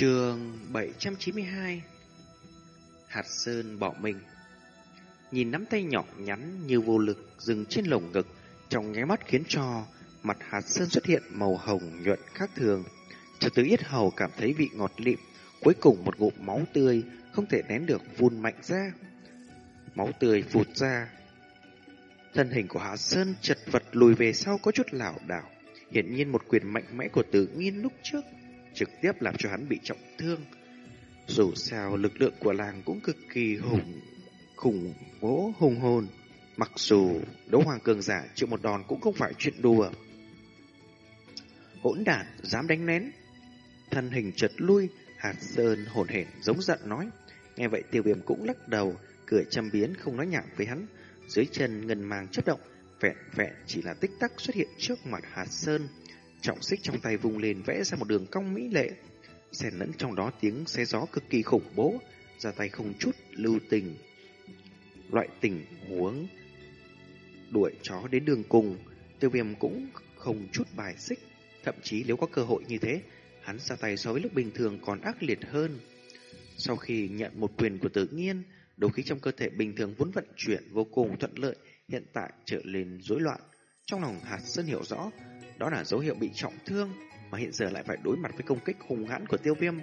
Trường 792 Hạt Sơn bỏ mình. Nhìn nắm tay nhỏ nhắn như vô lực dừng trên lồng ngực, Trong nháy mắt khiến cho mặt hạt sơn xuất hiện màu hồng nhuận khác thường. Cho tứ yết hầu cảm thấy vị ngọt lịm, Cuối cùng một ngụm máu tươi không thể nén được vun mạnh ra. Máu tươi phụt ra. Thân hình của Hạ Sơn chật vật lùi về sau có chút lảo đảo. Hiển nhiên một quyền mạnh mẽ của tử nghiên lúc trước trực tiếp làm cho hắn bị trọng thương. Dù sao lực lượng của làng cũng cực kỳ hùng khủng bố hùng hồn. Mặc dù đấu hoàng cường giả chịu một đòn cũng không phải chuyện đùa. Hỗn đản dám đánh nén. Thân hình chật lui, hạt sơn hồn hển giống giận nói. Nghe vậy tiêu viêm cũng lắc đầu, cười châm biến không nói nhảm với hắn. Dưới chân ngân màng chớp động, vẹn vẹn chỉ là tích tắc xuất hiện trước mặt hạt sơn. Trọng xích trong tay vùng lên vẽ ra một đường cong mỹ lệ. Xen lẫn trong đó tiếng xe gió cực kỳ khủng bố, ra tay không chút lưu tình. Loại tình huống đuổi chó đến đường cùng, tiêu viêm cũng không chút bài xích. Thậm chí nếu có cơ hội như thế, hắn ra tay so với lúc bình thường còn ác liệt hơn. Sau khi nhận một quyền của tự nhiên, đấu khí trong cơ thể bình thường vốn vận chuyển vô cùng thuận lợi, hiện tại trở lên rối loạn. Trong lòng hạt sơn hiểu rõ, đó là dấu hiệu bị trọng thương, mà hiện giờ lại phải đối mặt với công kích hung hãn của tiêu viêm.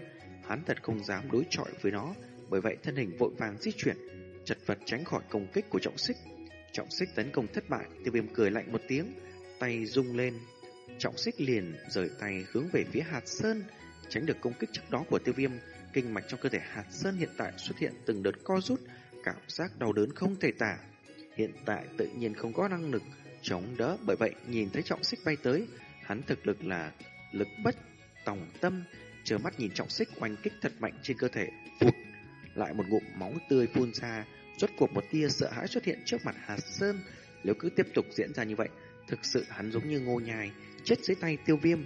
Hắn thật không dám đối chọi với nó, bởi vậy thân hình vội vàng di chuyển, chật vật tránh khỏi công kích của trọng xích. Trọng xích tấn công thất bại, tiêu viêm cười lạnh một tiếng, tay rung lên. Trọng xích liền rời tay hướng về phía hạt sơn, tránh được công kích trước đó của tiêu viêm. Kinh mạch trong cơ thể hạt sơn hiện tại xuất hiện từng đợt co rút, cảm giác đau đớn không thể tả. Hiện tại tự nhiên không có năng lực chống đỡ, bởi vậy nhìn thấy trọng xích bay tới, hắn thực lực là lực bất tòng tâm, chờ mắt nhìn trọng xích oanh kích thật mạnh trên cơ thể, phụt! Lại một ngụm máu tươi phun ra, rốt cuộc một tia sợ hãi xuất hiện trước mặt Hà Sơn. Nếu cứ tiếp tục diễn ra như vậy, thực sự hắn giống như ngô nhai, chết dưới tay tiêu viêm.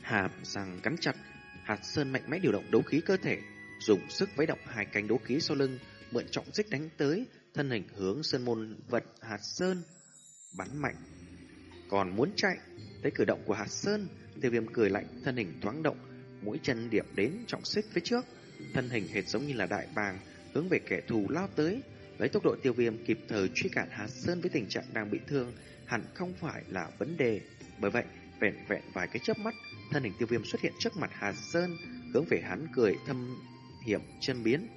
Hàm răng cắn chặt, Hạt Sơn mạnh mẽ điều động đấu khí cơ thể, dùng sức vẫy động hai cánh đấu khí sau lưng, mượn trọng xích đánh tới, thân hình hướng sơn môn vật Hạt Sơn bắn mạnh. Còn muốn chạy, thấy cử động của hạt sơn, tiêu viêm cười lạnh, thân hình thoáng động, mũi chân điểm đến trọng xích phía trước, thân hình hệt giống như là đại bàng, hướng về kẻ thù lao tới. Lấy tốc độ tiêu viêm kịp thời truy cản hạt sơn với tình trạng đang bị thương, hẳn không phải là vấn đề. Bởi vậy, vẹn vẹn vài cái chớp mắt, thân hình tiêu viêm xuất hiện trước mặt hạt sơn, hướng về hắn cười thâm hiểm chân biến.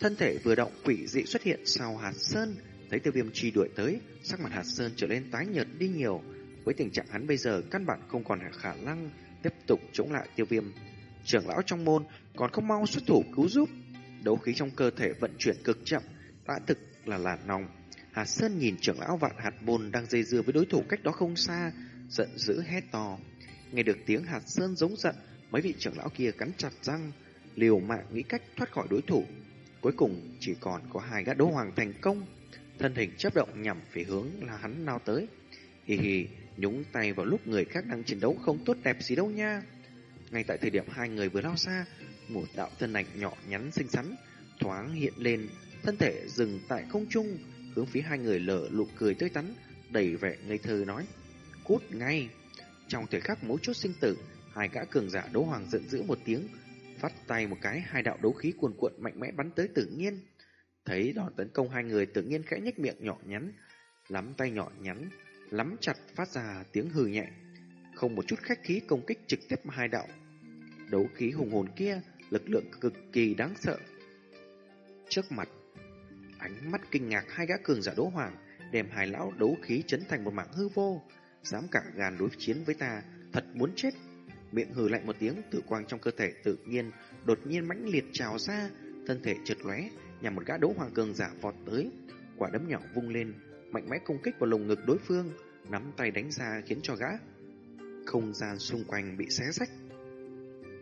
Thân thể vừa động quỷ dị xuất hiện sau hạt sơn, Thấy tiêu viêm truy đuổi tới, sắc mặt hạt sơn trở lên tái nhợt đi nhiều. Với tình trạng hắn bây giờ, căn bản không còn khả năng tiếp tục chống lại tiêu viêm. Trưởng lão trong môn còn không mau xuất thủ cứu giúp. Đấu khí trong cơ thể vận chuyển cực chậm, đã thực là làn nòng. Hạt Sơn nhìn trưởng lão vạn hạt môn đang dây dưa với đối thủ cách đó không xa, giận dữ hét to. Nghe được tiếng hạt Sơn giống giận, mấy vị trưởng lão kia cắn chặt răng, liều mạng nghĩ cách thoát khỏi đối thủ. Cuối cùng chỉ còn có hai gã đấu hoàng thành công thân hình chấp động nhằm về hướng là hắn lao tới. Hì hì, nhúng tay vào lúc người khác đang chiến đấu không tốt đẹp gì đâu nha. Ngay tại thời điểm hai người vừa lao xa, một đạo thân ảnh nhỏ nhắn xinh xắn, thoáng hiện lên, thân thể dừng tại không trung, hướng phía hai người lở lụ cười tươi tắn, đầy vẻ ngây thơ nói. Cút ngay! Trong thời khắc mấu chốt sinh tử, hai gã cường giả đấu hoàng giận dữ một tiếng, phát tay một cái hai đạo đấu khí cuồn cuộn mạnh mẽ bắn tới tự nhiên. Thấy đòn tấn công hai người tự nhiên khẽ nhếch miệng nhỏ nhắn, lắm tay nhỏ nhắn, lắm chặt phát ra tiếng hừ nhẹ. Không một chút khách khí công kích trực tiếp hai đạo. Đấu khí hùng hồn kia, lực lượng cực kỳ đáng sợ. Trước mặt, ánh mắt kinh ngạc hai gã cường giả đố hoàng, đem hai lão đấu khí chấn thành một mảng hư vô. Dám cả gàn đối chiến với ta, thật muốn chết. Miệng hừ lạnh một tiếng, tử quang trong cơ thể tự nhiên, đột nhiên mãnh liệt trào ra, thân thể chợt lóe, nhằm một gã đấu hoàng cường giả vọt tới. Quả đấm nhỏ vung lên, mạnh mẽ công kích vào lồng ngực đối phương, nắm tay đánh ra khiến cho gã không gian xung quanh bị xé rách.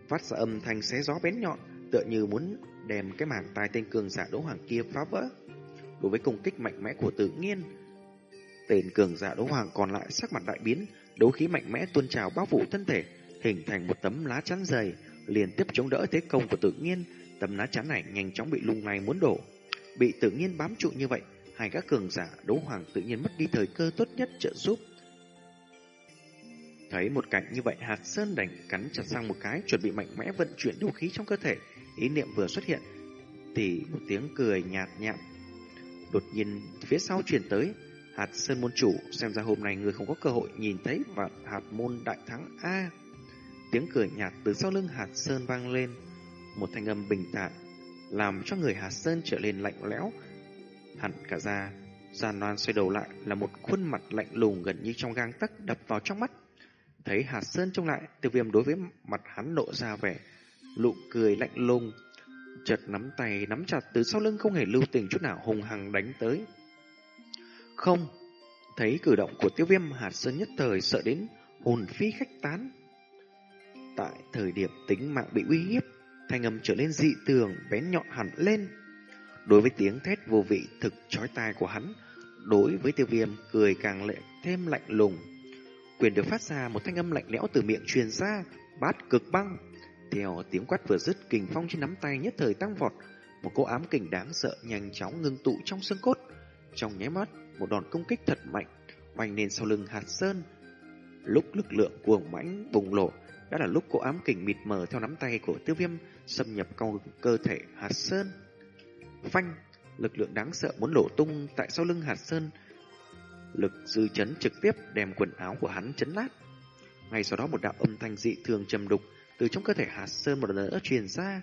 Phát ra âm thanh xé gió bén nhọn, tựa như muốn đem cái màn tai tên cường giả đấu hoàng kia phá vỡ. Đối với công kích mạnh mẽ của tự nhiên, tên cường giả đấu hoàng còn lại sắc mặt đại biến, đấu khí mạnh mẽ tuôn trào bao phủ thân thể, hình thành một tấm lá chắn dày, liên tiếp chống đỡ thế công của tự nhiên, Tấm lá chắn này nhanh chóng bị lung lay muốn đổ. Bị tự nhiên bám trụ như vậy, hai các cường giả đấu hoàng tự nhiên mất đi thời cơ tốt nhất trợ giúp. Thấy một cảnh như vậy Hạt Sơn đành cắn chặt răng một cái Chuẩn bị mạnh mẽ vận chuyển đấu khí trong cơ thể Ý niệm vừa xuất hiện Thì một tiếng cười nhạt nhạt Đột nhiên phía sau truyền tới Hạt Sơn môn chủ Xem ra hôm nay người không có cơ hội nhìn thấy Và hạt môn đại thắng A Tiếng cười nhạt từ sau lưng Hạt Sơn vang lên một thanh âm bình thản Làm cho người Hà Sơn trở lên lạnh lẽo Hẳn cả ra Giàn loan xoay đầu lại là một khuôn mặt lạnh lùng gần như trong gang tấc đập vào trong mắt. Thấy Hà Sơn trông lại, tiêu viêm đối với mặt hắn lộ ra vẻ, lụ cười lạnh lùng, chợt nắm tay nắm chặt từ sau lưng không hề lưu tình chút nào hùng hằng đánh tới. Không, thấy cử động của tiêu viêm Hà Sơn nhất thời sợ đến hồn phi khách tán. Tại thời điểm tính mạng bị uy hiếp, thanh âm trở lên dị tường bén nhọn hẳn lên. Đối với tiếng thét vô vị thực chói tai của hắn, đối với tiêu viêm cười càng lệ thêm lạnh lùng. Quyền được phát ra một thanh âm lạnh lẽo từ miệng truyền ra, bát cực băng. Theo tiếng quát vừa dứt, kình phong trên nắm tay nhất thời tăng vọt, một cô ám kình đáng sợ nhanh chóng ngưng tụ trong xương cốt. Trong nháy mắt, một đòn công kích thật mạnh, hoành nền sau lưng hạt sơn. Lúc lực lượng cuồng mãnh bùng lộ, đã là lúc cô ám kình mịt mờ theo nắm tay của tiêu viêm xâm nhập trong cơ thể hạt sơn. Phanh, lực lượng đáng sợ muốn nổ tung tại sau lưng hạt sơn. Lực dư chấn trực tiếp đem quần áo của hắn chấn nát. Ngay sau đó một đạo âm thanh dị thường trầm đục từ trong cơ thể hạt sơn một lần nữa truyền ra.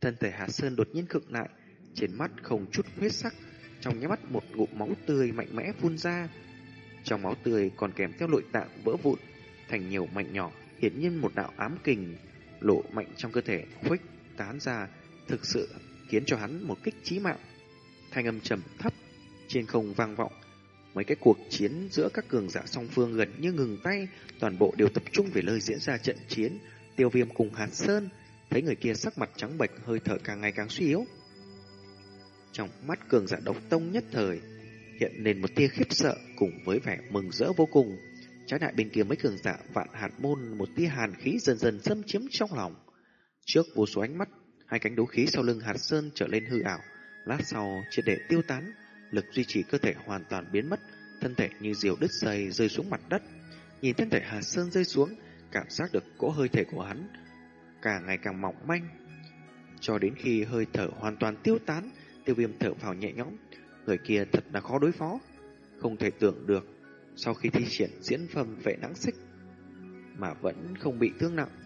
Thân thể hạt sơn đột nhiên khựng lại, trên mắt không chút huyết sắc, trong nháy mắt một ngụm máu tươi mạnh mẽ phun ra. Trong máu tươi còn kèm theo nội tạng vỡ vụn thành nhiều mảnh nhỏ, hiển nhiên một đạo ám kình lộ mạnh trong cơ thể khuếch tán ra, thực sự khiến cho hắn một kích chí mạng. Thanh âm trầm thấp trên không vang vọng. Mấy cái cuộc chiến giữa các cường giả song phương gần như ngừng tay, toàn bộ đều tập trung về nơi diễn ra trận chiến. Tiêu Viêm cùng Hạt Sơn, thấy người kia sắc mặt trắng bệch, hơi thở càng ngày càng suy yếu. Trong mắt cường giả độc tông nhất thời, hiện lên một tia khiếp sợ cùng với vẻ mừng rỡ vô cùng. Trái lại bên kia mấy cường giả vạn hạt môn một tia hàn khí dần dần xâm chiếm trong lòng. Trước vô số ánh mắt Hai cánh đấu khí sau lưng hạt sơn trở lên hư ảo, lát sau triệt để tiêu tán, lực duy trì cơ thể hoàn toàn biến mất, thân thể như diều đứt dây rơi xuống mặt đất. Nhìn thân thể hạt sơn rơi xuống, cảm giác được cỗ hơi thể của hắn càng ngày càng mỏng manh. Cho đến khi hơi thở hoàn toàn tiêu tán, tiêu viêm thở vào nhẹ nhõm, người kia thật là khó đối phó. Không thể tưởng được, sau khi thi triển diễn phẩm vệ nắng xích, mà vẫn không bị thương nặng.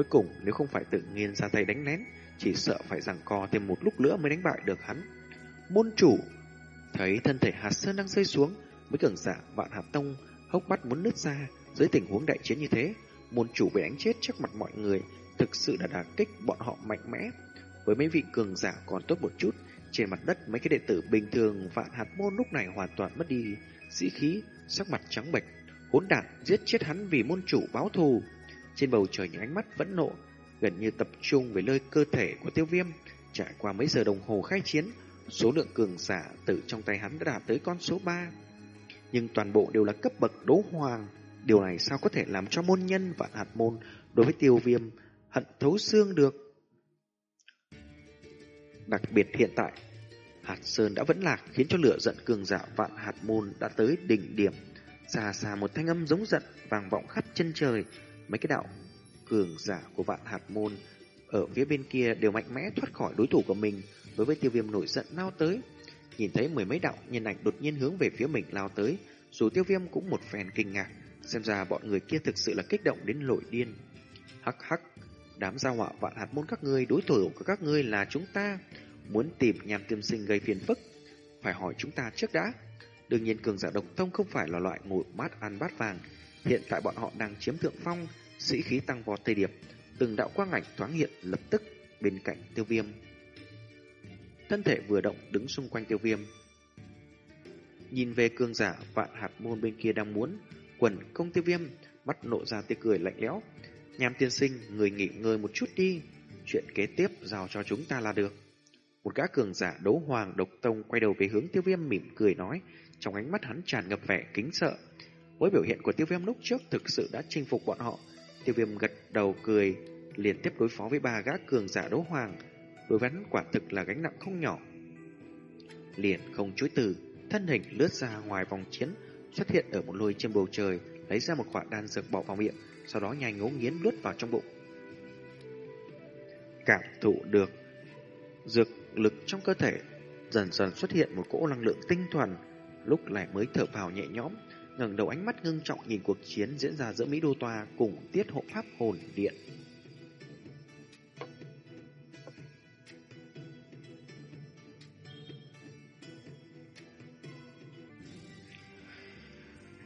Cuối cùng nếu không phải tự nhiên ra tay đánh lén, chỉ sợ phải giằng co thêm một lúc nữa mới đánh bại được hắn. Môn chủ thấy thân thể hạt sơn đang rơi xuống, với cường giả dạ vạn hạt tông hốc mắt muốn nứt ra. Dưới tình huống đại chiến như thế, môn chủ bị đánh chết trước mặt mọi người, thực sự đã đả kích bọn họ mạnh mẽ. Với mấy vị cường giả còn tốt một chút, trên mặt đất mấy cái đệ tử bình thường vạn hạt môn lúc này hoàn toàn mất đi sĩ khí, sắc mặt trắng bệch, hỗn đản giết chết hắn vì môn chủ báo thù. Trên bầu trời những ánh mắt vẫn nộ, gần như tập trung về nơi cơ thể của tiêu viêm. Trải qua mấy giờ đồng hồ khai chiến, số lượng cường giả tử trong tay hắn đã đạt tới con số 3. Nhưng toàn bộ đều là cấp bậc đấu hoàng. Điều này sao có thể làm cho môn nhân và hạt môn đối với tiêu viêm hận thấu xương được? Đặc biệt hiện tại, hạt sơn đã vẫn lạc khiến cho lửa giận cường giả vạn hạt môn đã tới đỉnh điểm. Xa xa một thanh âm giống giận vang vọng khắp chân trời, mấy cái đạo cường giả của vạn hạt môn ở phía bên kia đều mạnh mẽ thoát khỏi đối thủ của mình đối với tiêu viêm nổi giận lao tới. Nhìn thấy mười mấy đạo nhân ảnh đột nhiên hướng về phía mình lao tới, dù tiêu viêm cũng một phen kinh ngạc, xem ra bọn người kia thực sự là kích động đến nổi điên. Hắc hắc, đám giao họa vạn hạt môn các ngươi đối thủ của các ngươi là chúng ta, muốn tìm nhằm tiêm sinh gây phiền phức, phải hỏi chúng ta trước đã. Đương nhiên cường giả độc thông không phải là loại ngồi mát ăn bát vàng, hiện tại bọn họ đang chiếm thượng phong, sĩ khí tăng vọt tây điệp, từng đạo quang ảnh thoáng hiện lập tức bên cạnh tiêu viêm. Thân thể vừa động đứng xung quanh tiêu viêm. Nhìn về cương giả vạn hạt môn bên kia đang muốn quần công tiêu viêm, mắt nộ ra tia cười lạnh lẽo. Nhàm tiên sinh, người nghỉ ngơi một chút đi. Chuyện kế tiếp giao cho chúng ta là được. Một gã cường giả đấu hoàng độc tông quay đầu về hướng tiêu viêm mỉm cười nói, trong ánh mắt hắn tràn ngập vẻ kính sợ. Với biểu hiện của tiêu viêm lúc trước thực sự đã chinh phục bọn họ, Tiêu viêm gật đầu cười, liên tiếp đối phó với ba gã cường giả đấu hoàng. Đối vấn quả thực là gánh nặng không nhỏ. Liền không chối từ, thân hình lướt ra ngoài vòng chiến, xuất hiện ở một lôi trên bầu trời, lấy ra một quả đan dược bỏ vào miệng, sau đó nhanh ngấu nghiến lướt vào trong bụng. Cảm thụ được dược lực trong cơ thể, dần dần xuất hiện một cỗ năng lượng tinh thuần, lúc này mới thở vào nhẹ nhõm, ngẩng đầu ánh mắt ngưng trọng nhìn cuộc chiến diễn ra giữa Mỹ Đô Toa cùng tiết hộ pháp hồn điện.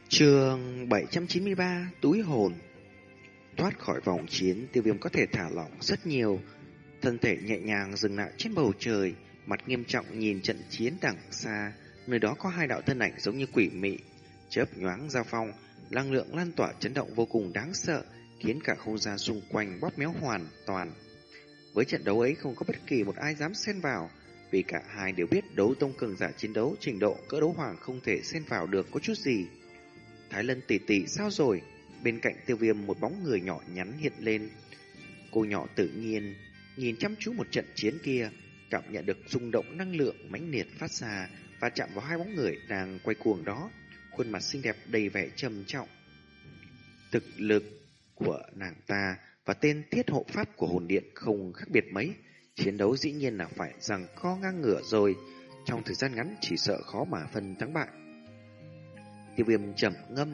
Trường 793 Túi hồn Thoát khỏi vòng chiến, tiêu viêm có thể thả lỏng rất nhiều. Thân thể nhẹ nhàng dừng lại trên bầu trời, mặt nghiêm trọng nhìn trận chiến đằng xa. Nơi đó có hai đạo thân ảnh giống như quỷ mị, chớp nhoáng giao phong, năng lượng lan tỏa chấn động vô cùng đáng sợ, khiến cả không gian xung quanh bóp méo hoàn toàn. Với trận đấu ấy không có bất kỳ một ai dám xen vào, vì cả hai đều biết đấu tông cường giả chiến đấu trình độ cỡ đấu hoàng không thể xen vào được có chút gì. Thái Lân tỷ tỷ sao rồi? Bên cạnh tiêu viêm một bóng người nhỏ nhắn hiện lên. Cô nhỏ tự nhiên nhìn chăm chú một trận chiến kia, cảm nhận được rung động năng lượng mãnh liệt phát ra và chạm vào hai bóng người đang quay cuồng đó. Khuôn mặt xinh đẹp đầy vẻ trầm trọng. Thực lực của nàng ta và tên thiết hộ pháp của hồn điện không khác biệt mấy. Chiến đấu dĩ nhiên là phải rằng co ngang ngửa rồi. Trong thời gian ngắn chỉ sợ khó mà phân thắng bại. Tiêu viêm trầm ngâm.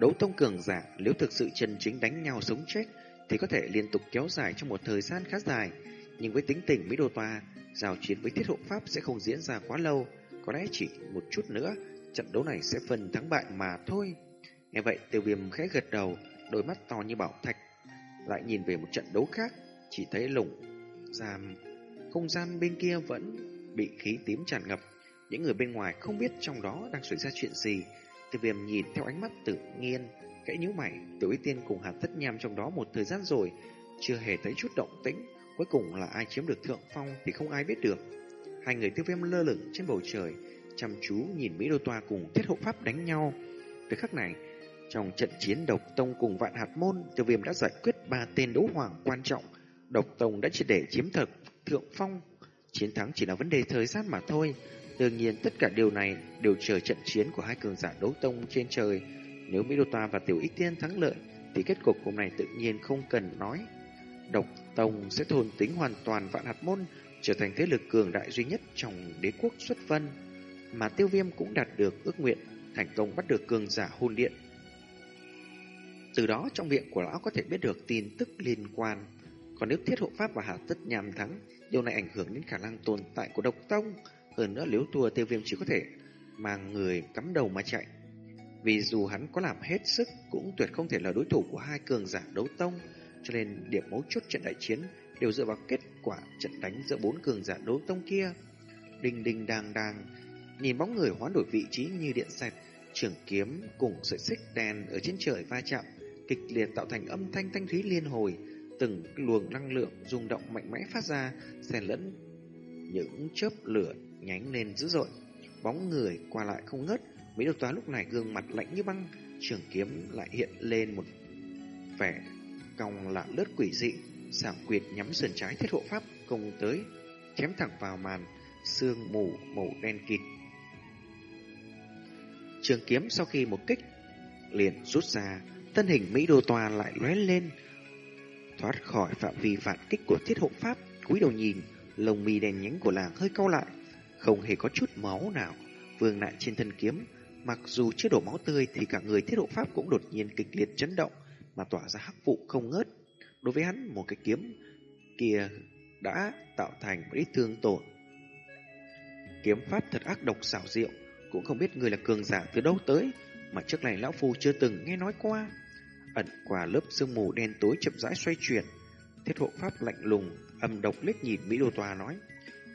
Đấu tông cường giả nếu thực sự chân chính đánh nhau sống chết thì có thể liên tục kéo dài trong một thời gian khá dài. Nhưng với tính tình Mỹ Đô Toa, giao chiến với thiết hộ pháp sẽ không diễn ra quá lâu. Có lẽ chỉ một chút nữa, trận đấu này sẽ phân thắng bại mà thôi. Nghe vậy tiêu viêm khẽ gật đầu, đôi mắt to như bảo thạch. Lại nhìn về một trận đấu khác, chỉ thấy lủng giam không gian bên kia vẫn bị khí tím tràn ngập. Những người bên ngoài không biết trong đó đang xảy ra chuyện gì, Tiêu viêm nhìn theo ánh mắt tự nhiên, kẽ nhíu mày, tiểu y tiên cùng hạt tất nham trong đó một thời gian rồi, chưa hề thấy chút động tĩnh, cuối cùng là ai chiếm được thượng phong thì không ai biết được. Hai người tiêu viêm lơ lửng trên bầu trời, chăm chú nhìn Mỹ Đô Toa cùng thiết hộ pháp đánh nhau. Tới khắc này, trong trận chiến độc tông cùng vạn hạt môn, tiêu viêm đã giải quyết ba tên đấu hoàng quan trọng. Độc tông đã triệt để chiếm thực, thượng phong. Chiến thắng chỉ là vấn đề thời gian mà thôi. Đương nhiên tất cả điều này đều chờ trận chiến của hai cường giả đấu tông trên trời. Nếu Mỹ Đô Toa và Tiểu Ích Tiên thắng lợi, thì kết cục hôm nay tự nhiên không cần nói. Độc Tông sẽ thôn tính hoàn toàn vạn hạt môn, trở thành thế lực cường đại duy nhất trong đế quốc xuất vân. Mà Tiêu Viêm cũng đạt được ước nguyện, thành công bắt được cường giả hôn điện. Từ đó trong miệng của lão có thể biết được tin tức liên quan. Còn nếu thiết hộ pháp và hạ tất nhàm thắng, điều này ảnh hưởng đến khả năng tồn tại của độc tông. Hơn nữa nếu thua tiêu viêm chỉ có thể mang người cắm đầu mà chạy. Vì dù hắn có làm hết sức cũng tuyệt không thể là đối thủ của hai cường giả đấu tông, cho nên điểm mấu chốt trận đại chiến đều dựa vào kết quả trận đánh giữa bốn cường giả đấu tông kia. đình đình đang đang, nhìn bóng người hoán đổi vị trí như điện xẹt, trường kiếm cùng sợi xích đèn ở trên trời va chạm, kịch liệt tạo thành âm thanh thanh thúy liên hồi, từng luồng năng lượng rung động mạnh mẽ phát ra, xen lẫn những chớp lửa nhánh lên dữ dội. Bóng người qua lại không ngớt, Mỹ Độc toán lúc này gương mặt lạnh như băng, trường kiếm lại hiện lên một vẻ cong lạ lướt quỷ dị, xảo quyệt nhắm sườn trái thiết hộ pháp công tới, chém thẳng vào màn xương mù màu đen kịt. Trường kiếm sau khi một kích liền rút ra, thân hình Mỹ Đô Toa lại lóe lên, thoát khỏi phạm vi phản kích của thiết hộ pháp, cúi đầu nhìn, lồng mi đen nhánh của làng hơi cau lại, không hề có chút máu nào vương lại trên thân kiếm. Mặc dù chưa đổ máu tươi thì cả người thiết hộ pháp cũng đột nhiên kịch liệt chấn động mà tỏa ra hắc vụ không ngớt. Đối với hắn, một cái kiếm kia đã tạo thành một ít thương tổn. Kiếm pháp thật ác độc xảo diệu, cũng không biết người là cường giả từ đâu tới, mà trước này lão phu chưa từng nghe nói qua. Ẩn qua lớp sương mù đen tối chậm rãi xoay chuyển, thiết hộ pháp lạnh lùng, âm độc liếc nhìn Mỹ Đô Tòa nói.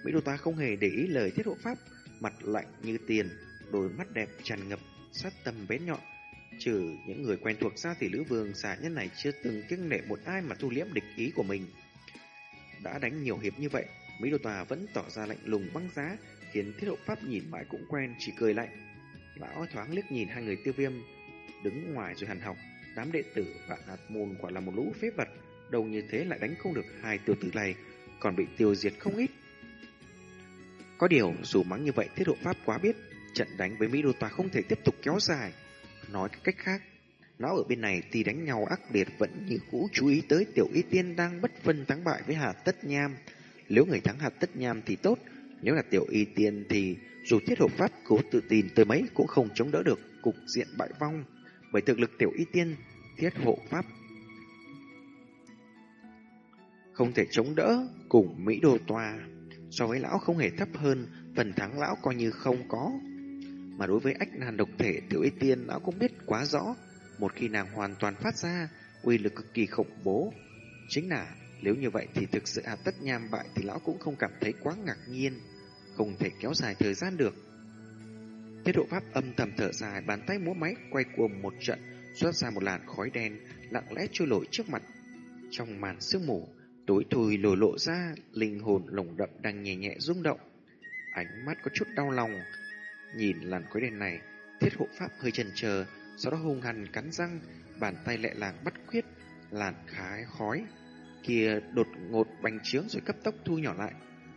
Mỹ Đô tòa không hề để ý lời thiết hộ pháp, mặt lạnh như tiền, đôi mắt đẹp tràn ngập, sát tâm bén nhọn. Trừ những người quen thuộc ra thì Lữ Vương xà nhân này chưa từng kiêng nể một ai mà thu liễm địch ý của mình. Đã đánh nhiều hiệp như vậy, Mỹ Đô Tòa vẫn tỏ ra lạnh lùng băng giá, khiến thiết hộ pháp nhìn mãi cũng quen, chỉ cười lạnh. Lão thoáng liếc nhìn hai người tiêu viêm, đứng ngoài rồi hằn học, đám đệ tử vạn hạt môn quả là một lũ phế vật, đầu như thế lại đánh không được hai tiêu tử này, còn bị tiêu diệt không ít. Có điều, dù mắng như vậy, thiết hộ pháp quá biết, trận đánh với Mỹ Đô Tòa không thể tiếp tục kéo dài. Nói cách khác, Lão ở bên này thì đánh nhau ác liệt vẫn như cũ chú ý tới tiểu y tiên đang bất phân thắng bại với Hà Tất Nham. Nếu người thắng Hà Tất Nham thì tốt, nếu là tiểu y tiên thì dù thiết hộ pháp cố tự tin tới mấy cũng không chống đỡ được cục diện bại vong. Bởi thực lực tiểu y tiên, thiết hộ pháp không thể chống đỡ cùng Mỹ Đô Tòa. So với lão không hề thấp hơn, phần thắng lão coi như không có. Mà đối với ách nan độc thể tiểu y tiên lão cũng biết quá rõ, một khi nàng hoàn toàn phát ra, uy lực cực kỳ khủng bố. Chính là nếu như vậy thì thực sự hạt tất nham bại thì lão cũng không cảm thấy quá ngạc nhiên, không thể kéo dài thời gian được. Tiết độ pháp âm thầm thở dài, bàn tay múa máy quay cuồng một trận, xuất ra một làn khói đen, lặng lẽ trôi nổi trước mặt. Trong màn sương mù, tối thui lồi lộ ra, linh hồn lồng đậm đang nhẹ nhẹ rung động. Ánh mắt có chút đau lòng, nhìn làn khói đen này, thiết hộ pháp hơi chần chờ, sau đó hung hăng cắn răng, bàn tay lẹ làng bắt quyết, làn khái khói kia đột ngột bành trướng rồi cấp tốc thu nhỏ lại.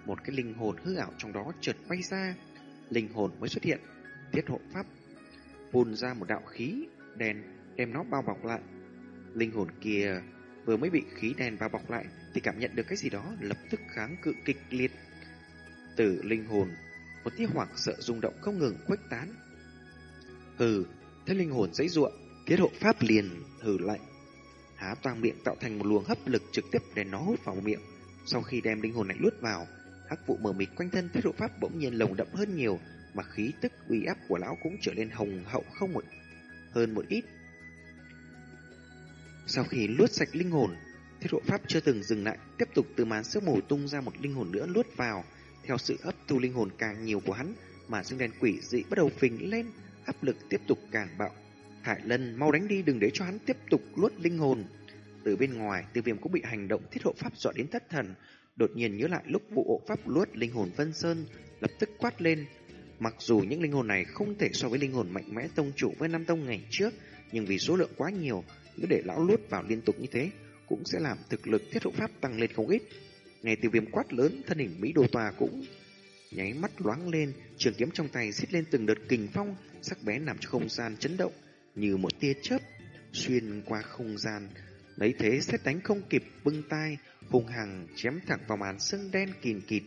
Một cái linh hồn hư ảo trong đó chợt bay ra, linh hồn mới xuất hiện, tiết hộ pháp phun ra một đạo khí đen đem nó bao bọc lại. Linh hồn kia vừa mới bị khí đen bao bọc lại thì cảm nhận được cái gì đó lập tức kháng cự kịch liệt. Từ linh hồn, một tia hoảng sợ rung động không ngừng khuếch tán. Hừ, thế linh hồn dãy ruộng, tiết hộ pháp liền hừ lạnh. Há toang miệng tạo thành một luồng hấp lực trực tiếp để nó hút vào miệng. Sau khi đem linh hồn này luốt vào, hắc vụ mờ mịt quanh thân thiết độ pháp bỗng nhiên lồng đậm hơn nhiều, mà khí tức uy áp của lão cũng trở nên hồng hậu không một hơn một ít. Sau khi luốt sạch linh hồn, thiết độ pháp chưa từng dừng lại, tiếp tục từ màn sương mù tung ra một linh hồn nữa luốt vào. Theo sự hấp thu linh hồn càng nhiều của hắn, mà xương đen quỷ dị bắt đầu phình lên, áp lực tiếp tục càng bạo. Hải Lân mau đánh đi đừng để cho hắn tiếp tục luốt linh hồn. Từ bên ngoài, tiêu viêm cũng bị hành động thiết hộ pháp dọa đến thất thần. Đột nhiên nhớ lại lúc vụ hộ pháp luốt linh hồn Vân Sơn, lập tức quát lên. Mặc dù những linh hồn này không thể so với linh hồn mạnh mẽ tông chủ với năm tông ngày trước, nhưng vì số lượng quá nhiều, nếu để lão luốt vào liên tục như thế, cũng sẽ làm thực lực thiết hộ pháp tăng lên không ít. Ngày tiêu viêm quát lớn, thân hình Mỹ Đồ Tòa cũng nháy mắt loáng lên, trường kiếm trong tay xít lên từng đợt kình phong, sắc bén làm cho không gian chấn động, như một tia chớp xuyên qua không gian. Lấy thế xét đánh không kịp bưng tay, hung hằng chém thẳng vào màn sương đen kìn kịt.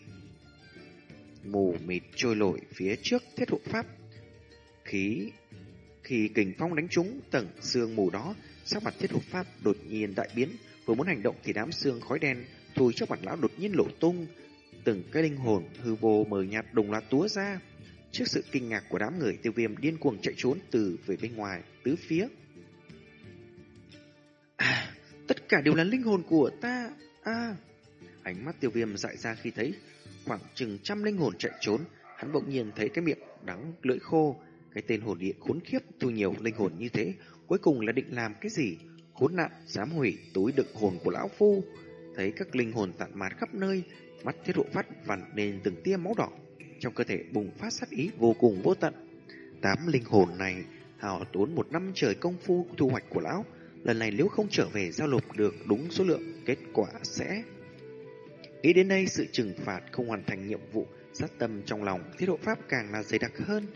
Mù mịt trôi nổi phía trước thiết hộ pháp. Khí khi kình phong đánh trúng tầng xương mù đó, sắc mặt thiết hộ pháp đột nhiên đại biến, vừa muốn hành động thì đám xương khói đen thui trước mặt lão đột nhiên lộ tung, từng cái linh hồn hư vô mờ nhạt đồng loạt túa ra. Trước sự kinh ngạc của đám người tiêu viêm điên cuồng chạy trốn từ về bên ngoài, tứ phía. À, tất cả đều là linh hồn của ta. À, ánh mắt tiêu viêm dại ra khi thấy khoảng chừng trăm linh hồn chạy trốn, hắn bỗng nhiên thấy cái miệng đắng lưỡi khô, cái tên hồn địa khốn khiếp thu nhiều linh hồn như thế, cuối cùng là định làm cái gì? Khốn nạn, dám hủy túi đựng hồn của lão phu. Thấy các linh hồn tản mát khắp nơi, mắt thiết hộ phát vằn lên từng tia máu đỏ. Trong cơ thể bùng phát sát ý vô cùng vô tận. Tám linh hồn này hào tốn một năm trời công phu thu hoạch của lão. Lần này nếu không trở về giao lộp được đúng số lượng, kết quả sẽ... Nghĩ đến đây sự trừng phạt không hoàn thành nhiệm vụ sát tâm trong lòng thiết độ pháp càng là dày đặc hơn.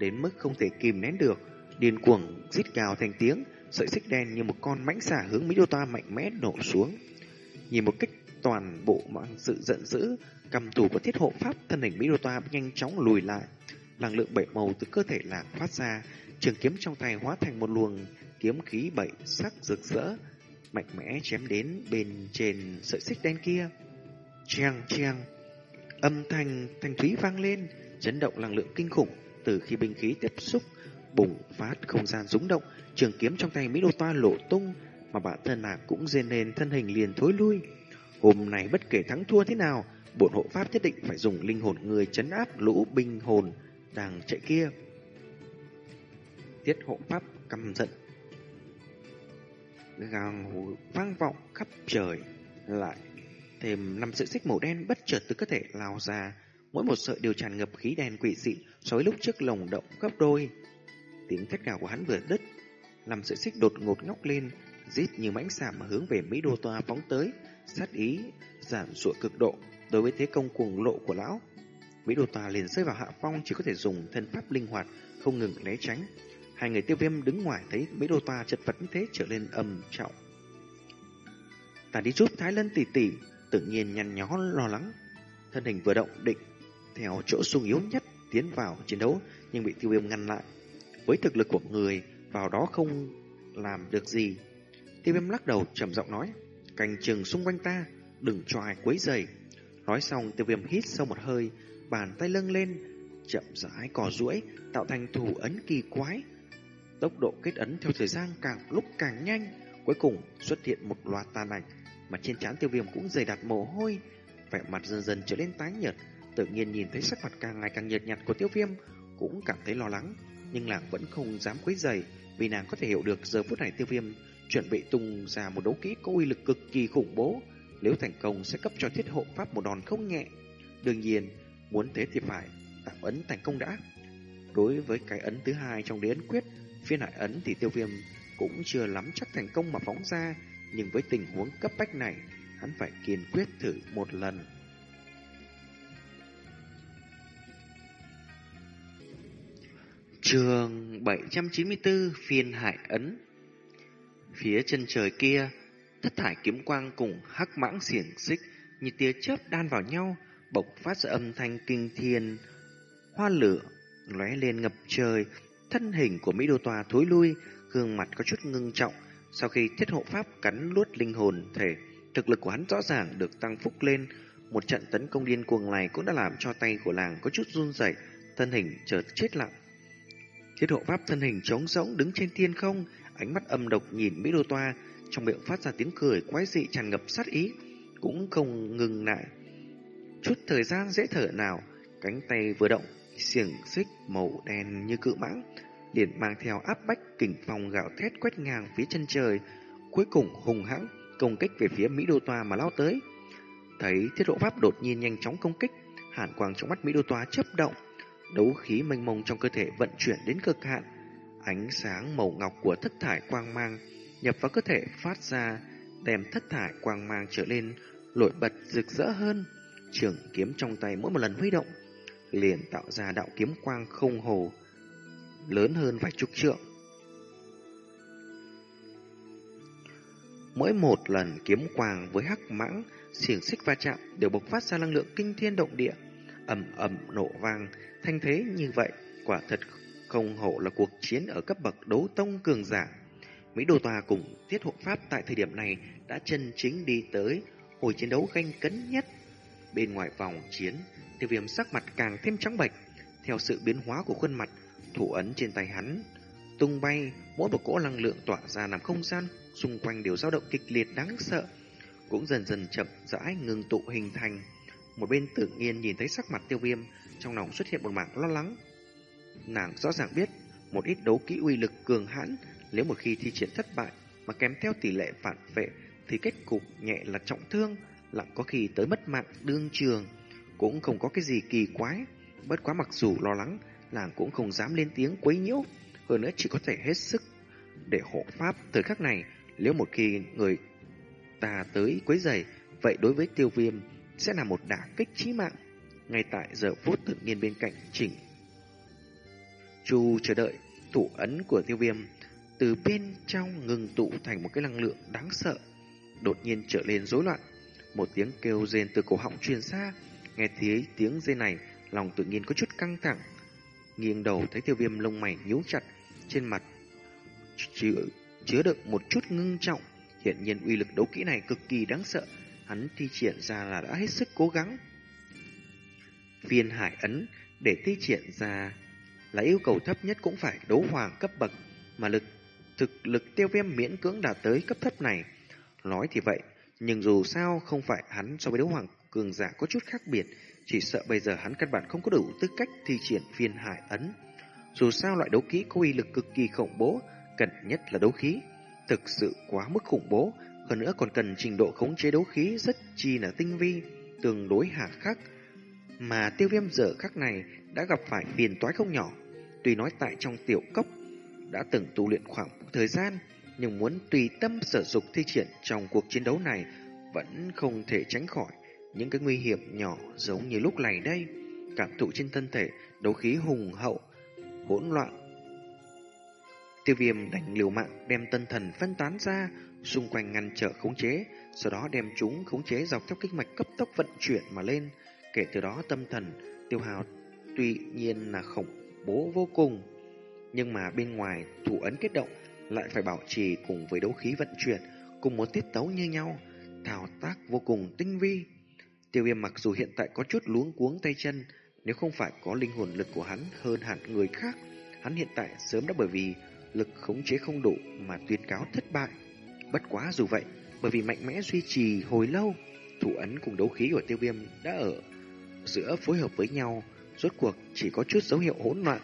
Đến mức không thể kìm nén được điên cuồng rít gào thành tiếng sợi xích đen như một con mãnh xà hướng mỹ đô toa mạnh mẽ nổ xuống. Nhìn một cách toàn bộ mọi sự giận dữ cầm tù của thiết hộ pháp thân hình mỹ đô toa nhanh chóng lùi lại. Năng lượng bảy màu từ cơ thể lạc phát ra trường kiếm trong tay hóa thành một luồng kiếm khí bảy sắc rực rỡ mạnh mẽ chém đến bên trên sợi xích đen kia Cheng cheng. Âm thanh thanh thúy vang lên, chấn động năng lượng kinh khủng từ khi binh khí tiếp xúc, bùng phát không gian rúng động, trường kiếm trong tay Mỹ Đô Toa lộ tung, mà bản thân nàng cũng rên lên thân hình liền thối lui. Hôm nay bất kể thắng thua thế nào, bổn hộ pháp nhất định phải dùng linh hồn người chấn áp lũ binh hồn đang chạy kia. Tiết hộ pháp căm giận. Gào vang vọng khắp trời lại Thêm năm sợi xích màu đen bất chợt từ cơ thể lao ra, mỗi một sợi đều tràn ngập khí đen quỷ dị so với lúc trước lồng động gấp đôi. Tiếng thét gào của hắn vừa đứt, năm sợi xích đột ngột ngóc lên, rít như mãnh xà mà hướng về Mỹ Đô Toa phóng tới, sát ý giảm sụa cực độ đối với thế công cuồng lộ của lão. Mỹ Đô Toa liền rơi vào hạ phong chỉ có thể dùng thân pháp linh hoạt, không ngừng né tránh. Hai người tiêu viêm đứng ngoài thấy mấy đô toa chật vật như thế trở lên âm trọng. Ta đi giúp Thái Lân tỷ tỷ, tự nhiên nhăn nhó lo lắng. Thân hình vừa động định, theo chỗ sung yếu nhất tiến vào chiến đấu, nhưng bị tiêu viêm ngăn lại. Với thực lực của người, vào đó không làm được gì. Tiêu viêm lắc đầu trầm giọng nói, cành trường xung quanh ta, đừng cho ai quấy dày. Nói xong tiêu viêm hít sâu một hơi, bàn tay lưng lên, chậm rãi cò duỗi tạo thành thủ ấn kỳ quái. Tốc độ kết ấn theo thời gian càng lúc càng nhanh, cuối cùng xuất hiện một loạt tàn ảnh, mà trên trán tiêu viêm cũng dày đặc mồ hôi, vẻ mặt dần dần trở nên tái nhợt, tự nhiên nhìn thấy sắc mặt càng ngày càng nhợt nhạt của tiêu viêm, cũng cảm thấy lo lắng, nhưng nàng vẫn không dám quấy giày vì nàng có thể hiểu được giờ phút này tiêu viêm chuẩn bị tung ra một đấu kỹ có uy lực cực kỳ khủng bố, nếu thành công sẽ cấp cho thiết hộ pháp một đòn không nhẹ. Đương nhiên, muốn thế thì phải tạm ấn thành công đã. Đối với cái ấn thứ hai trong đế ấn quyết, phiên hải ấn thì tiêu viêm cũng chưa lắm chắc thành công mà phóng ra, nhưng với tình huống cấp bách này, hắn phải kiên quyết thử một lần. Trường 794 Phiên Hải Ấn Phía chân trời kia, thất thải kiếm quang cùng hắc mãng xiển xích như tia chớp đan vào nhau, bộc phát ra âm thanh kinh thiên, hoa lửa lóe lên ngập trời, thân hình của Mỹ Đô Toa thối lui, gương mặt có chút ngưng trọng. Sau khi thiết hộ pháp cắn luốt linh hồn thể, thực lực của hắn rõ ràng được tăng phúc lên. Một trận tấn công điên cuồng này cũng đã làm cho tay của làng có chút run rẩy, thân hình chợt chết lặng. Thiết hộ pháp thân hình trống rỗng đứng trên thiên không, ánh mắt âm độc nhìn Mỹ Đô Toa, trong miệng phát ra tiếng cười quái dị tràn ngập sát ý, cũng không ngừng lại. Chút thời gian dễ thở nào, cánh tay vừa động, xiềng xích màu đen như cự mãng, liền mang theo áp bách kình phong gạo thét quét ngang phía chân trời, cuối cùng hùng hãng công kích về phía Mỹ Đô Toa mà lao tới. Thấy thiết độ pháp đột nhiên nhanh chóng công kích, hàn quang trong mắt Mỹ Đô Toa chớp động, đấu khí mênh mông trong cơ thể vận chuyển đến cực hạn, ánh sáng màu ngọc của thất thải quang mang nhập vào cơ thể phát ra, đem thất thải quang mang trở lên nổi bật rực rỡ hơn. Trường kiếm trong tay mỗi một lần huy động, liền tạo ra đạo kiếm quang không hồ lớn hơn vài chục trượng. Mỗi một lần kiếm quang với hắc mãng, xiềng xích va chạm đều bộc phát ra năng lượng kinh thiên động địa, ầm ầm nổ vang, thanh thế như vậy, quả thật không hổ là cuộc chiến ở cấp bậc đấu tông cường giả. Mỹ đồ Tòa cùng Thiết Hộ Pháp tại thời điểm này đã chân chính đi tới hồi chiến đấu ganh cấn nhất. Bên ngoài vòng chiến, tiêu viêm sắc mặt càng thêm trắng bệch. Theo sự biến hóa của khuôn mặt, thủ ấn trên tay hắn tung bay, mỗi một cỗ năng lượng tỏa ra làm không gian xung quanh đều dao động kịch liệt đáng sợ, cũng dần dần chậm rãi ngừng tụ hình thành. Một bên tự nhiên nhìn thấy sắc mặt tiêu viêm, trong lòng xuất hiện một mảng lo lắng. Nàng rõ ràng biết, một ít đấu kỹ uy lực cường hãn, nếu một khi thi triển thất bại mà kèm theo tỷ lệ phản vệ thì kết cục nhẹ là trọng thương, lặng có khi tới mất mạng đương trường, cũng không có cái gì kỳ quái. Bất quá mặc dù lo lắng, nàng cũng không dám lên tiếng quấy nhiễu, hơn nữa chỉ có thể hết sức để hộ pháp thời khắc này, nếu một khi người ta tới quấy giày vậy đối với tiêu viêm sẽ là một đả kích chí mạng. Ngay tại giờ phút tự nhiên bên cạnh chỉnh Chu chờ đợi thủ ấn của tiêu viêm từ bên trong ngừng tụ thành một cái năng lượng đáng sợ, đột nhiên trở lên rối loạn. Một tiếng kêu rên từ cổ họng truyền ra, nghe thấy tiếng dây này, lòng tự nhiên có chút căng thẳng. Nghiêng đầu thấy tiêu viêm lông mày nhíu chặt, trên mặt chứa, chứa đựng một chút ngưng trọng. Hiện nhiên uy lực đấu kỹ này cực kỳ đáng sợ, hắn thi triển ra là đã hết sức cố gắng. Viên hải ấn để thi triển ra là yêu cầu thấp nhất cũng phải đấu hoàng cấp bậc, mà lực thực lực tiêu viêm miễn cưỡng đạt tới cấp thấp này. Nói thì vậy, nhưng dù sao không phải hắn so với đấu hoàng cường giả có chút khác biệt, chỉ sợ bây giờ hắn căn bản không có đủ tư cách thi triển phiên hải ấn. Dù sao loại đấu khí có uy lực cực kỳ khủng bố, cần nhất là đấu khí. Thực sự quá mức khủng bố, hơn nữa còn cần trình độ khống chế đấu khí rất chi là tinh vi, tương đối hà khắc. Mà tiêu viêm giờ khắc này đã gặp phải phiền toái không nhỏ. Tuy nói tại trong tiểu cốc đã từng tu luyện khoảng một thời gian, nhưng muốn tùy tâm sử dụng thi triển trong cuộc chiến đấu này vẫn không thể tránh khỏi những cái nguy hiểm nhỏ giống như lúc này đây. Cảm thụ trên thân thể, đấu khí hùng hậu, hỗn loạn. Tiêu viêm đánh liều mạng đem tân thần phân tán ra, xung quanh ngăn trở khống chế, sau đó đem chúng khống chế dọc theo kinh mạch cấp tốc vận chuyển mà lên. Kể từ đó tâm thần tiêu hào tuy nhiên là khổng bố vô cùng, nhưng mà bên ngoài thủ ấn kết động lại phải bảo trì cùng với đấu khí vận chuyển cùng một tiết tấu như nhau, thao tác vô cùng tinh vi. Tiêu viêm mặc dù hiện tại có chút luống cuống tay chân, nếu không phải có linh hồn lực của hắn hơn hẳn người khác, hắn hiện tại sớm đã bởi vì lực khống chế không đủ mà tuyên cáo thất bại. Bất quá dù vậy, bởi vì mạnh mẽ duy trì hồi lâu, thủ ấn cùng đấu khí của tiêu viêm đã ở giữa phối hợp với nhau, rốt cuộc chỉ có chút dấu hiệu hỗn loạn.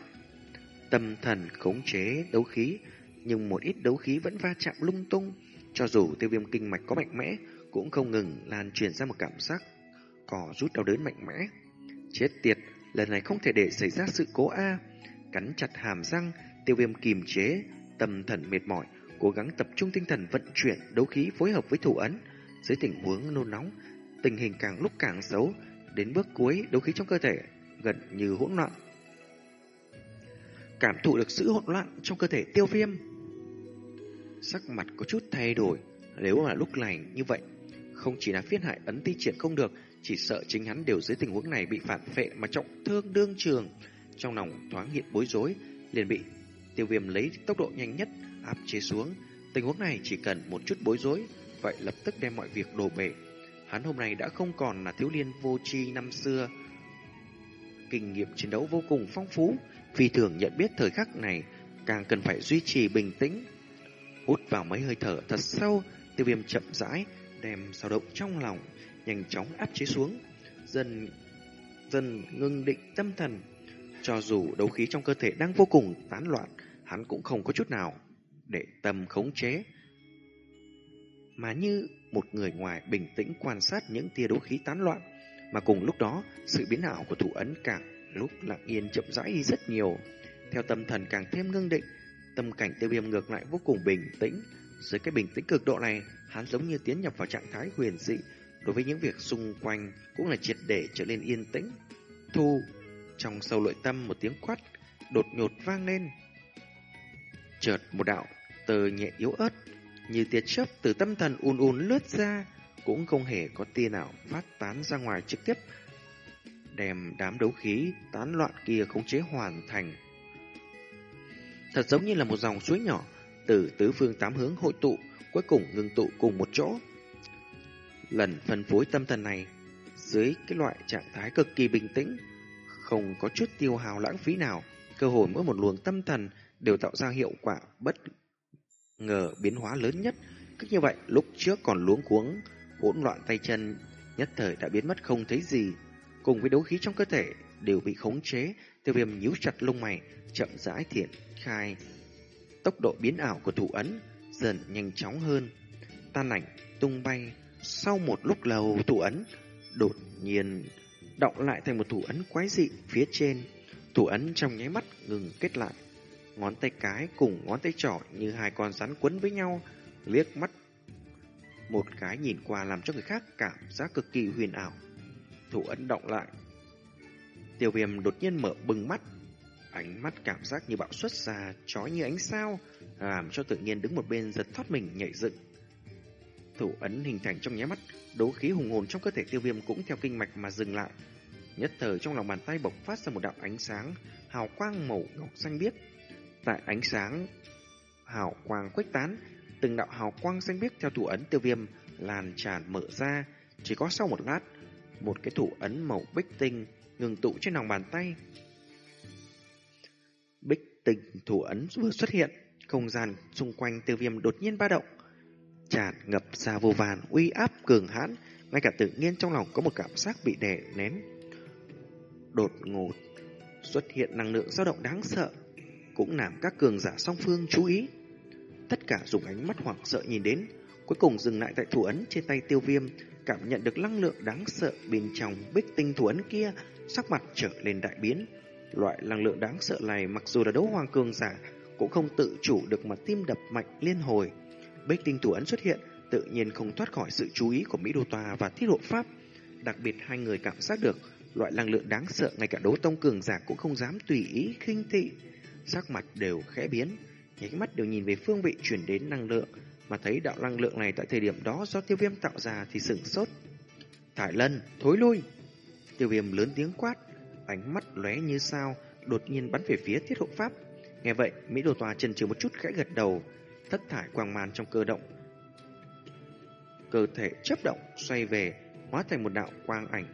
Tâm thần khống chế đấu khí, nhưng một ít đấu khí vẫn va chạm lung tung, cho dù tiêu viêm kinh mạch có mạnh mẽ, cũng không ngừng lan truyền ra một cảm giác cỏ rút đau đớn mạnh mẽ. Chết tiệt, lần này không thể để xảy ra sự cố A. Cắn chặt hàm răng, tiêu viêm kìm chế, tâm thần mệt mỏi, cố gắng tập trung tinh thần vận chuyển đấu khí phối hợp với thủ ấn. Dưới tình huống nôn nóng, tình hình càng lúc càng xấu, đến bước cuối đấu khí trong cơ thể gần như hỗn loạn. Cảm thụ được sự hỗn loạn trong cơ thể tiêu viêm. Sắc mặt có chút thay đổi, nếu mà lúc này như vậy, không chỉ là phiên hại ấn ti triển không được, chỉ sợ chính hắn đều dưới tình huống này bị phản phệ mà trọng thương đương trường. Trong lòng thoáng hiện bối rối, liền bị tiêu viêm lấy tốc độ nhanh nhất áp chế xuống. Tình huống này chỉ cần một chút bối rối, vậy lập tức đem mọi việc đổ bể. Hắn hôm nay đã không còn là thiếu liên vô tri năm xưa. Kinh nghiệm chiến đấu vô cùng phong phú, vì thường nhận biết thời khắc này càng cần phải duy trì bình tĩnh. Hút vào mấy hơi thở thật sâu, tiêu viêm chậm rãi, đem sao động trong lòng, nhanh chóng áp chế xuống, dần dần ngưng định tâm thần. Cho dù đấu khí trong cơ thể đang vô cùng tán loạn, hắn cũng không có chút nào để tâm khống chế. Mà như một người ngoài bình tĩnh quan sát những tia đấu khí tán loạn, mà cùng lúc đó, sự biến ảo của thủ ấn càng lúc lặng yên chậm rãi đi rất nhiều. Theo tâm thần càng thêm ngưng định, tâm cảnh tiêu viêm ngược lại vô cùng bình tĩnh. Dưới cái bình tĩnh cực độ này, hắn giống như tiến nhập vào trạng thái huyền dị, đối với những việc xung quanh cũng là triệt để trở nên yên tĩnh. Thu, trong sâu nội tâm một tiếng quát đột nhột vang lên. Chợt một đạo tờ nhẹ yếu ớt, như tia chớp từ tâm thần ùn ùn lướt ra, cũng không hề có tia nào phát tán ra ngoài trực tiếp, đem đám đấu khí tán loạn kia khống chế hoàn thành. Thật giống như là một dòng suối nhỏ, từ tứ phương tám hướng hội tụ, cuối cùng ngừng tụ cùng một chỗ. Lần phân phối tâm thần này, dưới cái loại trạng thái cực kỳ bình tĩnh, không có chút tiêu hào lãng phí nào, cơ hội mỗi một luồng tâm thần đều tạo ra hiệu quả bất ngờ biến hóa lớn nhất. Cứ như vậy, lúc trước còn luống cuống, hỗn loạn tay chân, nhất thời đã biến mất không thấy gì. Cùng với đấu khí trong cơ thể đều bị khống chế, tiêu viêm nhíu chặt lông mày, chậm rãi thiện khai. Tốc độ biến ảo của thủ ấn dần nhanh chóng hơn. Tan ảnh tung bay, sau một lúc lâu thủ ấn đột nhiên động lại thành một thủ ấn quái dị phía trên. Thủ ấn trong nháy mắt ngừng kết lại. Ngón tay cái cùng ngón tay trỏ như hai con rắn quấn với nhau, liếc mắt. Một cái nhìn qua làm cho người khác cảm giác cực kỳ huyền ảo. Thủ ấn động lại. Tiêu viêm đột nhiên mở bừng mắt. Ánh mắt cảm giác như bạo xuất ra, chói như ánh sao, làm cho tự nhiên đứng một bên giật thoát mình nhảy dựng. Thủ ấn hình thành trong nháy mắt, đấu khí hùng hồn trong cơ thể tiêu viêm cũng theo kinh mạch mà dừng lại. Nhất thời trong lòng bàn tay bộc phát ra một đạo ánh sáng, hào quang màu ngọc xanh biếc. Tại ánh sáng hào quang khuếch tán, từng đạo hào quang xanh biếc theo thủ ấn tiêu viêm lan tràn mở ra. Chỉ có sau một lát, một cái thủ ấn màu bích tinh ngừng tụ trên lòng bàn tay. Bích tinh thủ ấn vừa xuất hiện, không gian xung quanh tiêu viêm đột nhiên ba động, tràn ngập ra vô vàn uy áp cường hãn, ngay cả tự nhiên trong lòng có một cảm giác bị đè nén. Đột ngột xuất hiện năng lượng dao động đáng sợ, cũng làm các cường giả song phương chú ý. Tất cả dùng ánh mắt hoảng sợ nhìn đến, cuối cùng dừng lại tại thủ ấn trên tay tiêu viêm, cảm nhận được năng lượng đáng sợ bên trong bích tinh thủ ấn kia, sắc mặt trở lên đại biến. Loại năng lượng đáng sợ này mặc dù là đấu hoàng cường giả, cũng không tự chủ được mà tim đập mạnh liên hồi. Bích tinh thủ ấn xuất hiện, tự nhiên không thoát khỏi sự chú ý của Mỹ Đô Tòa và Thiết Hộ Pháp. Đặc biệt hai người cảm giác được loại năng lượng đáng sợ ngay cả đấu tông cường giả cũng không dám tùy ý khinh thị. Sắc mặt đều khẽ biến, nháy mắt đều nhìn về phương vị chuyển đến năng lượng, mà thấy đạo năng lượng này tại thời điểm đó do tiêu viêm tạo ra thì sửng sốt. Thải lân, thối lui! Tiêu viêm lớn tiếng quát, ánh mắt lóe như sao, đột nhiên bắn về phía thiết hộ pháp. Nghe vậy, Mỹ Đồ Tòa chần chừ một chút khẽ gật đầu, thất thải quang màn trong cơ động. Cơ thể chấp động, xoay về, hóa thành một đạo quang ảnh,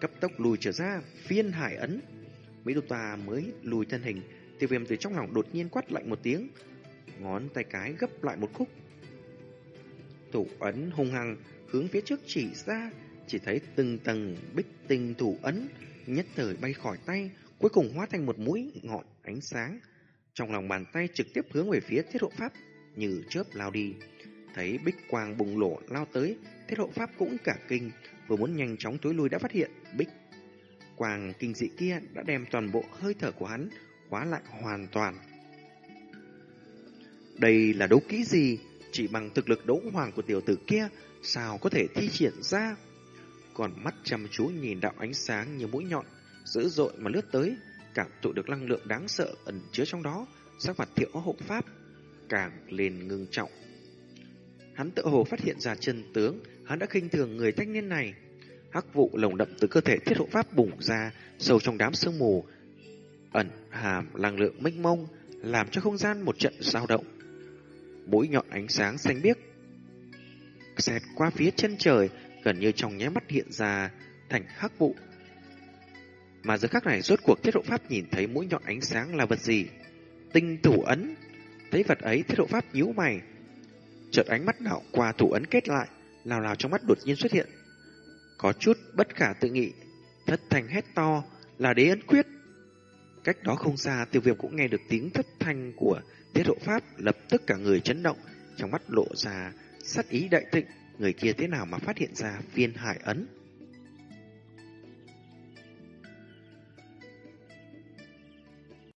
cấp tốc lùi trở ra, phiên hải ấn. Mỹ Đô Tòa mới lùi thân hình, tiêu viêm từ trong lòng đột nhiên quát lạnh một tiếng, ngón tay cái gấp lại một khúc. Thủ ấn hung hăng hướng phía trước chỉ ra, chỉ thấy từng tầng bích tinh thủ ấn nhất thời bay khỏi tay, cuối cùng hóa thành một mũi ngọn ánh sáng. Trong lòng bàn tay trực tiếp hướng về phía thiết hộ pháp, như chớp lao đi. Thấy bích quang bùng lộ lao tới, thiết hộ pháp cũng cả kinh, vừa muốn nhanh chóng tối lui đã phát hiện bích quang kinh dị kia đã đem toàn bộ hơi thở của hắn khóa lại hoàn toàn. Đây là đấu kỹ gì? Chỉ bằng thực lực đấu hoàng của tiểu tử kia, sao có thể thi triển ra? Còn mắt chăm chú nhìn đạo ánh sáng như mũi nhọn, dữ dội mà lướt tới, cảm thụ được năng lượng đáng sợ ẩn chứa trong đó, sắc mặt thiệu hộ pháp càng lên ngưng trọng. Hắn tự hồ phát hiện ra chân tướng, hắn đã khinh thường người thanh niên này. Hắc vụ lồng đậm từ cơ thể thiết hộ pháp bùng ra, sâu trong đám sương mù, ẩn hàm năng lượng mênh mông, làm cho không gian một trận dao động. Mũi nhọn ánh sáng xanh biếc xẹt qua phía chân trời, gần như trong nháy mắt hiện ra thành hắc vụ. Mà giờ khắc này rốt cuộc thiết hộ pháp nhìn thấy mũi nhọn ánh sáng là vật gì? Tinh thủ ấn. Thấy vật ấy thiết hộ pháp nhíu mày. Chợt ánh mắt đảo qua thủ ấn kết lại, lao lao trong mắt đột nhiên xuất hiện. Có chút bất khả tự nghị, thất thành hét to là đế ấn quyết. Cách đó không xa, tiêu viêm cũng nghe được tiếng thất thanh của thiết hộ pháp, lập tức cả người chấn động, trong mắt lộ ra sát ý đại thịnh, người kia thế nào mà phát hiện ra viên hải ấn.